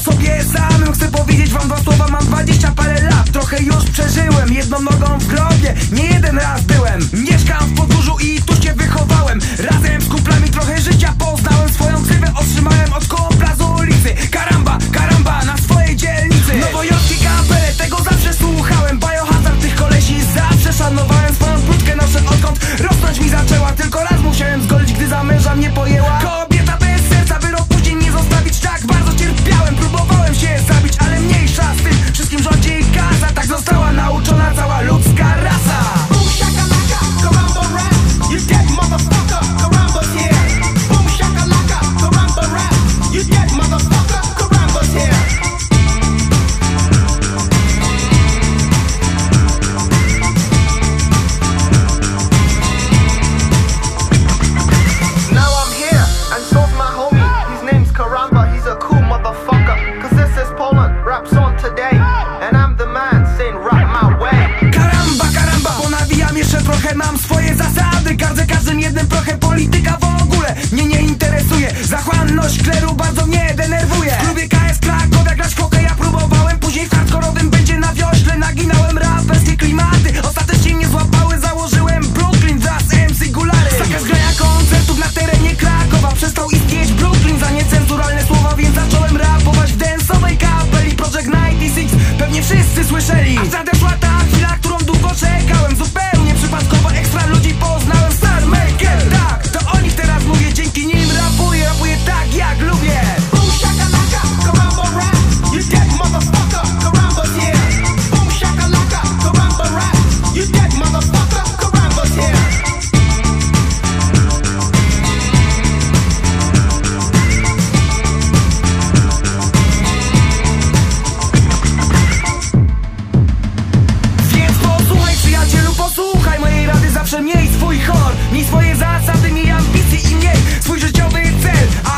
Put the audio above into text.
sobie samym. Chcę powiedzieć wam dwa słowa, mam dwadzieścia parę lat. Trochę już przeżyłem, jedną nogą w grobie Nie jeden raz byłem. Mieszkam w podróżu i tu się wychowałem. Razem z kumplami trochę życia po mam swoje zasady Zawsze miej swój chor, miej swoje zasady, miej ambicje i miej swój życiowy cel